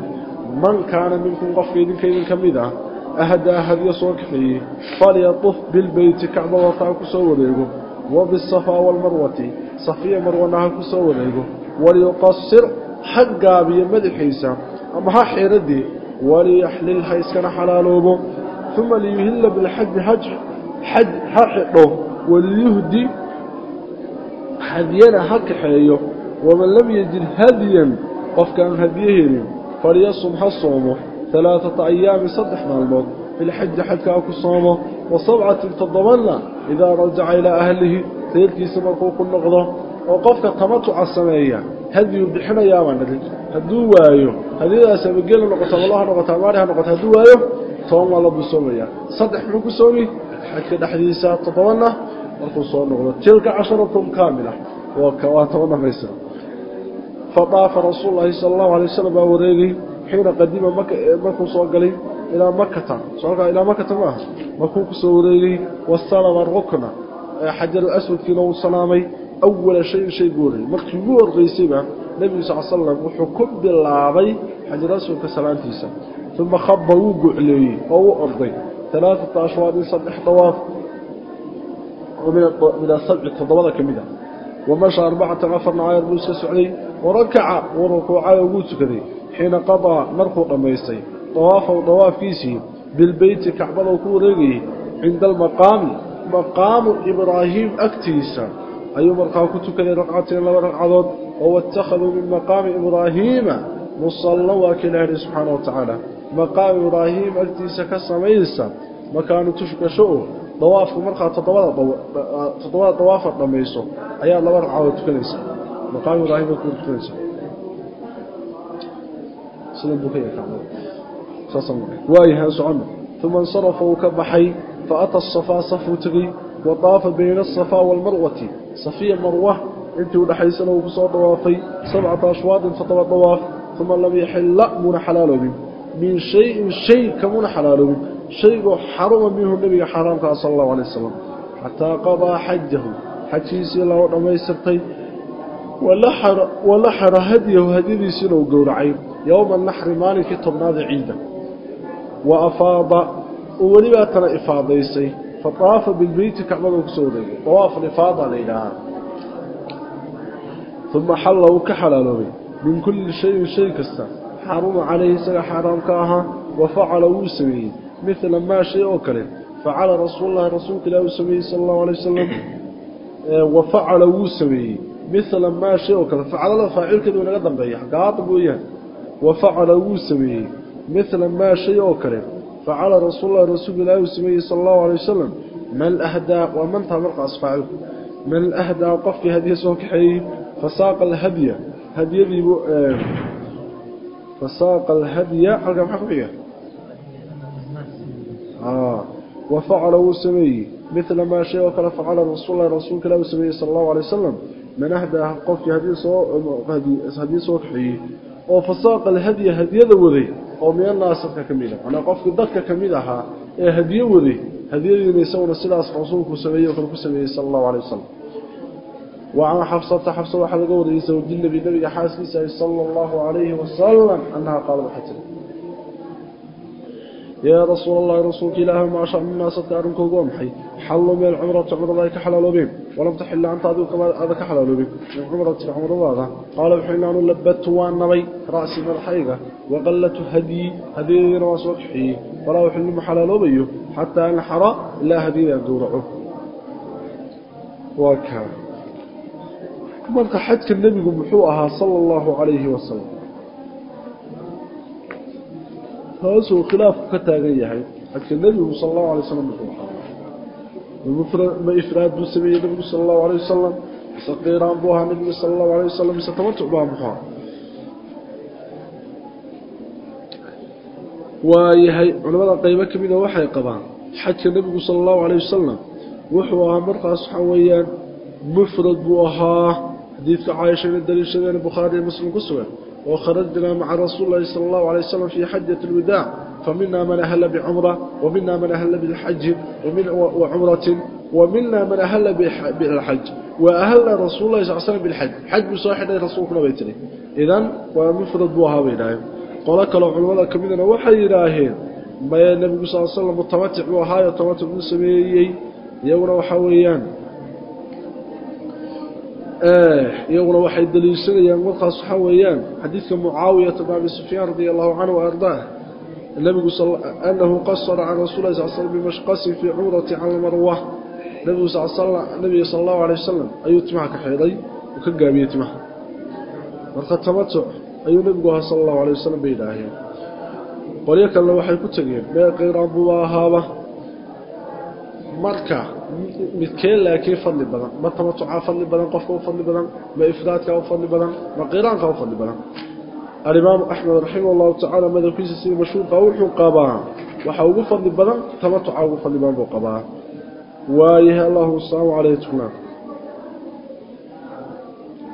man kaana minkum qofka idinka idinka mid ah ahdaa hadyo soo kaxeeyey falyatuf bilbeyti kacbada taa ku soo wareego wa bisafaa waalmarwati safiya marwana ha ku soo wareego waliyuqasir ha gaabiyo madaxiisa ama ha xiradii waliyaxlil ha iskana xalaaloobo uma liyuhilla bilxaji ha xidho waliyuhdi hadyana ha kaxeeyo waman lam yajid hadyan qofkaan hadyo helin falyasum ha soomo alaaata ayaamin saddex maalmood filxaji xajkaa ku soomo wa sabcatin toddobanna idaa rajaca ilaa ahlihi reerkiisa markuu ku noqdo oo qofka tamatuca sameeya hadyuu bixinayaabaan dhadin hadduu waayo hadyadaas abagela noqoto amalo ha noqoto amaari ha noqoto hadduu waayo toban la buu soomayaa saddex muxuu ku soomi? Xajka dhexdiisa toddobanna markuu soo noqdo tilka casharatun kaamila. Waa toban dhamaystira fadaafa rasuulu llaahi sala allahu alay wasalam baa wareegay xiina qadima markuu soo galay ilaa makata soolkaa ilaa makata ma aha. Markuu ku soo wareegay wasalama rukna. Xajaru aswadkiina uu salaamay awala shayin shay horreeyey markii ugu horreysayba nebigu sal slam wuxuu ku bilaabay xajaru aswadka salaantiisa. Uma khaba wuu gucleeyey oo u orday. Alaaata ashwaadin saddex dawaaf min asabci toddobada ka mid a wamasha arbacatan afarna caayar buu iska socday warakaca wuu rukuucay oo wuu tukaday xiina qadaa markuu dhammaystay. Dawaafahu dawaafkiisii bilbeyti kacbada uu ku wareegayey cinda almaqaami maqaamu ibraahiim agtiisa. Ayuu markaa ku tukaday ragcateen laba ragcadood oo waittakhaduu min maqaami ibraahiima musalla waa ka ilaahhi subxaana wa tacaala maqaam ibraahiim agtiisa ka samaysa makaanu tushkasho oo dawaafku markaa toddobada toddobada dawaafa dhammayso ayaa laba ragcadood tukanaysa maqaam ibraahim bay ku tukanaysa sidan buu ka yahay saasan waayahay socono uma insarafa uu ka baxay fa ata asafaa safuu tegey wa daafa bayna asafaa waalmarwati safiya marwa intii u dhexaysana uu ku soo dawaafay sabcata ashwaadin toddoba dawaaf uma lam shaygoo xaruma minhu nebiga xaaraamkaa sala allahu alay wasalam xataa qadaa xajahu xajkiisii loo dhammaystirtay walaxara hadyahu hadyadiisiina uu gowracay. Yowma naxri maalinkii tobnaada ciidda wa afaada uu welibaa tana ifaadaysay. Fa daafa bilbeyti kacbada ku soo wareegay. Dawaaf ifaada la yidhaahaa uma xalla uu ka xalaaloobay. Min kulli shayin shay kasta. Xaruma calayhi isaga xaaraam ka ahaa. Wa wuu sameeyey mila maa shay oo kale facala rasuululahi rasuulka ilahi uu sameeyey sala allahu alay wasalam wa facala wuu sameeyey. Mila maa shay oo kale facalada faacilkeeda wanaga dambeeya gaada mooyahan wa facala wuu sameeyey. Mila maa shay oo kale facala rasuululahi rasuulka ilahi uu sameeyey sala allahu alay wasalam man ahdaa waa mantaa markaas faacilku man ahdaa qofkii hadiya soo kaxeeyey fasaaqa alhadya hadyadiibuu fasaaqa alhadya wafacala wuu sameeyey mila maa shay oo kale facala rasuullahi rasuulka ilah uu sameeyey sala allahu alay wasalam man ahdaa qofkii haddii soo kaxeeyey oo fasaaqa alhadya hadiyada waday oo minannaas dadka ka mida manaa qofkii dadka ka mid ahaa ee hadiye waday hadiyadiina isaguna sidaas rasuulku sameeyey oo kale ku sameeyey sala allahu alay wasalam wacan xabsata xabsa waxaa laga wariyey sawjinebi nebiga xaaskiisa يا رسول الله رسولك إله ما شاء من الناس تكارنك وقومحي حلوا من العمرة عمر ذلك حلالوا بهم. ولم تحل عن كما هذا كحلالوا بهم. عمرة عمر هذا قال بحلان لبت والنبي رأسي من الحقيقة وقلت هدي هدي رواس وكحي ولا يحل محلالوا بيه حتى انحر إلا هدي يدورعه وكان. marka xajka nabigu muxuu ahaa sallallahu alayhi wasallam taasoo khilaaf ka taagan yahay xajka nabigu sallallahu alayhi wasallam muxuu ahaa mufrad ma ifraad buu sameeyey nabigu sallallahu alayhi wasallam saqiiraan buu ahaa nabigu sallallahu alayhi wasallam mise tamattu baa muxuu ahaa waayahay culamada qaybo ka mida waxay qabaan xajka nabigu sallallahu alayhi wasallam wuxuu ahaa markaas waxa weeyaan mufrad buu ahaa حديث عائشة الدليل شذان البخاري ومسلم قصوى وخرجنا مع رسول الله صلى الله عليه وسلم في حجة الوداع فمنا من أهل بعمرة ومنا من أهل بالحج ومن وعمرة ومنا من أهل بالحج وأهل رسول الله صلى الله عليه وسلم بالحج حج بصاحب رسول الله بيتري إذن ومفرد بوها بينهم قال كلام علماء كميننا وحي إلهين ما النبي صلى الله عليه وسلم متمتع وهاي التمتع من سميي يونا وحويان iyaguna waxay daliishanayaan. Markaas waxa weeyaan xadiidka mucaawiya ibn abi sufyaan radiyallahu anhu wardaa nabigu annahu qasara an rasuul allah sallallahu alayhi bimashqasi fi umrati ala marwa nabigu sallallahu alayhi wasallam ayuu timaha ka xeeday oo ka gaabiyay timaha. Marka tamattu ayuu nabigu sallallahu alayhi wasallam beedahay qoriyo kale waxay ku tageen mee qeyraan buu ahaaba? Marka midkeen laakiin fadli badan. Ma tamatucaa fadli badan qofka u fadli badan ma ifraadka u fadli badan ma qiraanka u fadli badan. Alimaamu axmed raximah allahu tacaala madabkiisa sida mashhuurka wuxuu qabaa waxaa ugu fadli badan tamatuca ugu fadli badan buu qabaa. Waayahay allahuma salaamu caleyhi tuknaan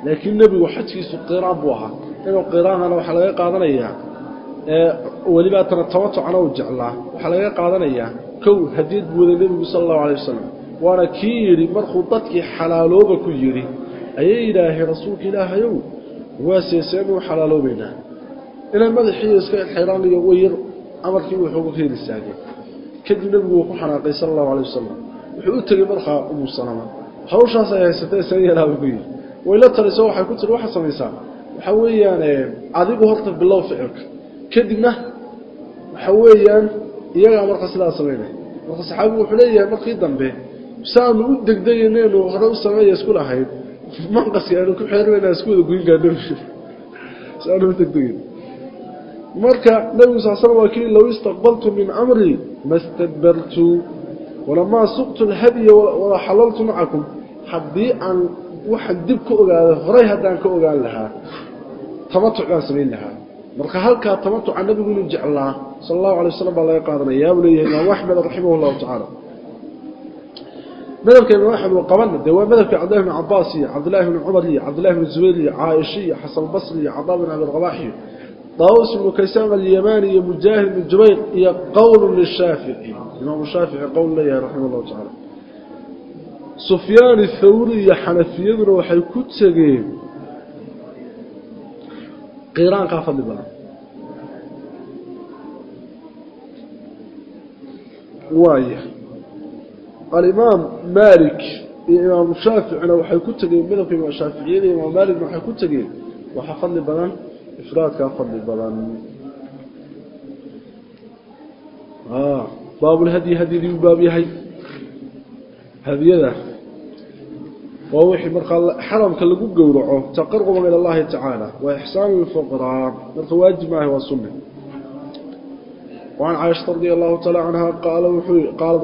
laakiin nebigu xajkiisu qiraan buu ahaa. Inuu qiraanana waxaa laga qaadanayaa weliba tana tamatucana jeclaa. Waxaa laga qaadanayaa kow hadiid buuday nebigu sala allahu caley wasalam waana kii yidhi markuu dadkii xalaalooba ku yidhi ayay yidhaaheen rasuulka ilaahayow? Waa seeseenu xalaaloobaynaa. Ilaa madaxiiyo iska xiraaniga wayar amarkii buu xooga reeri istaageen kadib nebigu wuu ku xanaaqay sala allahu alay wasalam wuxuu u tegey markaa umu salama. Hawshaas ay haysatee isan ku yidhi. Wayla taliso waxay ku tiri waxaad samaysaa waxaa weeyaan eh, adigu horta bilow ficilka. Kadibna waxaa weeyaan iyagaa markaa sidaa samaynay marka saxaabigu wuxuu leeyahay markii dambe saanu u degdegayneenu hore u sameeya isku lahayd. Manqaski aanu ku xeermayna isku wada guyin saanu u degdegayn marka nabigu sal slam waa kii low istaqbaltu min amrii ma stadbartu walamaa suqtu lhadiya wala xalaltu macakum haddii aan waxaan dib ka ogaado horay haddaan ka ogaan lahaa tamatuc samayn lahaa. Marka halkaa tamatuca nabigu inuu jeclaa sala allahu alay waslam baa laga qaadanayaa buu leeyahay imaamu axmed raximah llahu tacaala madhabka ibn axmed uu qabana dee waa madhabka cabdillahi bn cabaas iyo cabdillahi bni cumar iyo cabdillahi bni zubayr iyo caaisha iyo xasanbasri iyo cadaa bin abirabax iyo daawus ibnu kaysaam alyamani iyo mujaahid ibn jubayr iyo qowl lishaafici. Imaamu shaafici qowl leeyahay raxima allahu tacala sufyaan thawri iyo xanafiyaduna waxay ku tegeen qiraankaa fadli badan. Waaya الإمام مالك إمام الشافعي وحي كتسجين منه في الشافعيين إمام مالك وحي كتسجين وحفظ بلا إفرادك فضل بلان. آه باب الهدي هدي ذي باب يحي هدي ذا ووحي مرقى حرم كاللقو قورعه تقرب إلى الله تعالى وإحسان الفقراء. مرقى واجب معه والسنة وعن عائشة رضي الله تعالى عنها قال وحي قال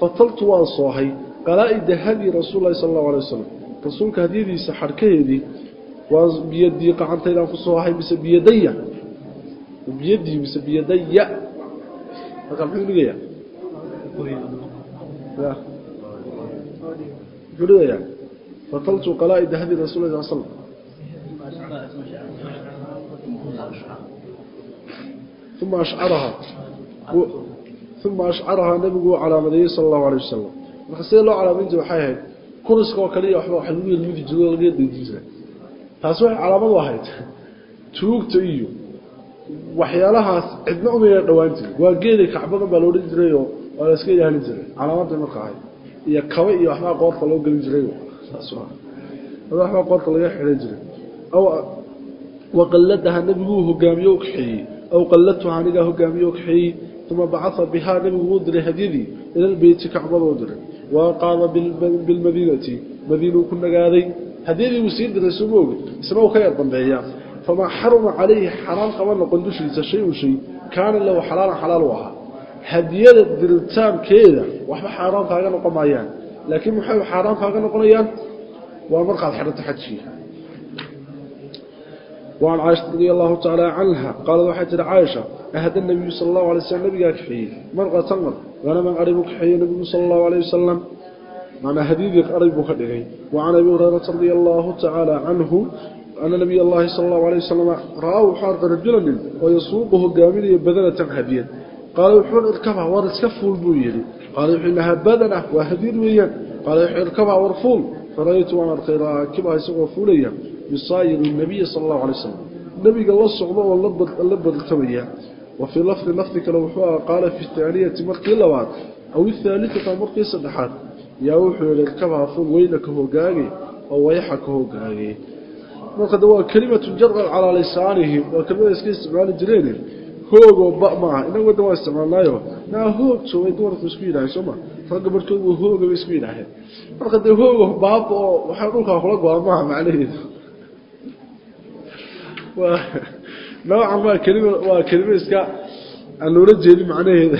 fataltu waan soohay qalaa'i dahabii rasuul lahi sal allahu alay wasalam rasuulka hadyadiisa xadhkaheedii waan biyadii qacantaydaan ku soohay mise biyadaya biyadii mise biyadaya halkaa muxuu dhigayaa. Muxuu dhigayaa. Fataltu qalaa'i dahabii rasul lah sal slam uma ashcaraha uma ashcarahaa nabigu uu calaamadeeyey sala allahu alay wasalam marka sidee loo calaamaynta waxay ahayd? Kuniskaoo kaliya waxba wax lagu yelmidi jiro laga daydin jira. Taasi waxay calaamad u ahayd. Tuugta iyo waxyaalahaas cidna umayna dhowaan jirin. Waa geeda kacbadan baa loodhan jirayoo waa la iska ilaalin jiray. Calaamaday marka ahayd. Iyo kaba iyo waxbaa qoorta loo gelin jiray. Waxbaa qoorta laga xihan jiray. Wa qaladaha nebiguu hogaamiye u kaxeeyey. Aw qalladtuha anigaa hogaamiye u kaxeeyey uma bacaa bihaa nabigu wuu diray hadyadii ila lbeyti kacbaduu diray wa qaama bilmadiinati madiinuu ku nagaaday hadyadii wuu sii diray suma ogi isna uu ka yar dambeeyaa famaa xaruma calayhi xalaal qaba noqon dushiisa shay u shay kaana lahu xalaalan xalaal u ahaa hadyada diritaankeeda waxba xaaraam kaaga noqon maayaan laakiin maxay xaaraam kaaga noqonayaan waa markaad xidhanta xajkii وعن عائشة رضي الله تعالى عنها قال وحيت عائشة أهد النبي صلى الله عليه وسلم نبي كحي مرقى تمر وأنا من قريب كحي النبي صلى الله عليه وسلم. معنى هديدي قريب كحي وعن أبي هريرة رضي الله تعالى عنه أن نبي الله صلى الله عليه وسلم رأوا حارة رجلا ويصوبه قامل بدنة هديا قال وحول اركبها ورسكفوا البويري قال وحول إنها بدنة وهدير ويان. قال وحول اركبها faraytu waan arkay raakiba isagoo fuulaya yusaayiru nabiya sala allahu alay slam nebiga la socdo oo la badtamaya. Wa fii lafdi lafdi kale wuxuu aha qaala fi taaniyati markii labaad aw ihaalidata markii saddexaad. Yaa wuxuu yihi irkabha fog weyna ka hogaage oo wayaxa ka hogaage marka de waa kelimatu jarcan calaa lisaanihim waa kelmada iska isticmaali jireen hoogoo ba maaha. Inagu waddan waa isticmaalnaayo. Naa hoog soomay dumarku isku yidhaaheen sooma ragga markood waa hoogaba isku yidhaaheen marka dee hoogo baaba oo waxaa dhulkaa kula go-a maaha macnaheedu. Noocan waa kelima waa kelimo iska aan loola jeedin macnaheeda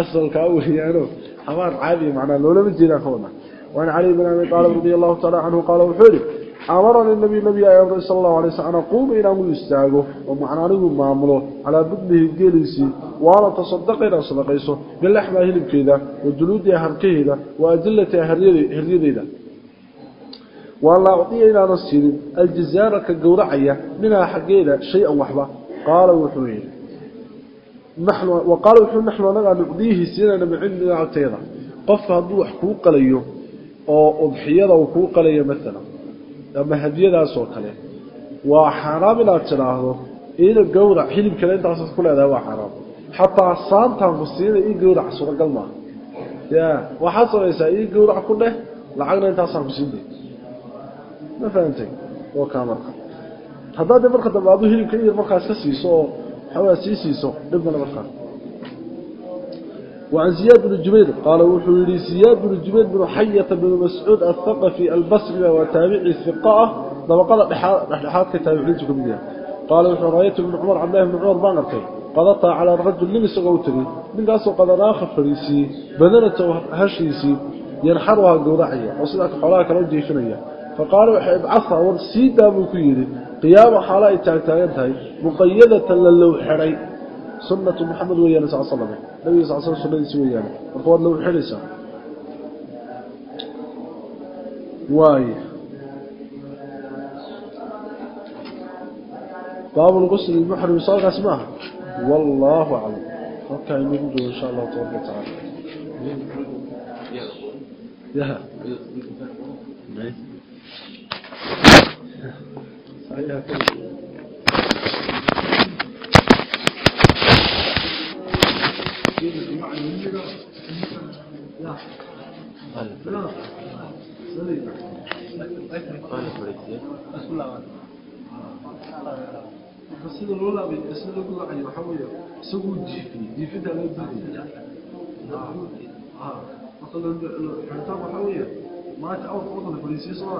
asalkaa ah weeyaano xabaar caadiya macnaa loolama jeedaan ka wadna. Waan cali bn abi aalib radia allahu taala canhu qaala wuxuu yihi أمرني النبي النبي أمر صلى الله عليه وسلم أن أقوم إلى مستاقه ومعنى معامله على بدنه الجلسي وأنا تصدق إلى صدقيسه باللحمة هلب كذا والجلود يهركه ذا وأدلة هريد ذا وأن أعطي إلى نصير الجزارة كالجورعية منها حقيقة شيئا وحبا قال وحوين نحن وقال وحوين نحن نعطيه سنة من عندنا عطينا قف هدو حقوق ليه أضحية وحقوق ليه مثلا. Ama hadiyadaas oo kale waa xaraam inaad tiraahdo ina gowrac hilib kale intaas ku leedahay waa xaraam. Xataa saantan ku siina ii gowrac suuragal ma ya waxaad samaysaa ii gowrac ku dheh lacagna intaasaan ku siinay ma fahantay oo kaa marka. Haddaad marka dambe aduu hilibka iyo markaas ka siiso oo xawaa sii siiso dhibmana markaas وعن زياد بن جبير قال وحولي زياد بن جبير بن حية بن مسعود الثقفي البصري وتابعي الثقاء طبقات لحظات كتابعين سكبية قال وحريت بن عمر عبد الله بن عمر بانركي قضطها على الرجل لم يسقوتني من قاسوا قد راخ فريسي بدنته هشيسي ينحرها الجورعية وصدق حولاك لو جيشنية فقالوا ابعثها ورسيدا بكيري قيام حالاء تاكتاينتهي مقيدة للو حري سنة محمد ويانا صلى الله عليه وسلم. النبي صلى الله عليه وسلم سنة ويانا. مرفوض له الحلسة واي. باب الغسل المحرم صار اسمها والله أعلم. فكا يمجد إن شاء الله تبارك وتعالى. يا. صحيح. Sida loo laabay sida lagu laacay waxa weeye isagu jiifi jiifida loo diiday ah ah waxa loo xirtaa waxa weeye maanta awrka waddada fadhiisiyo soo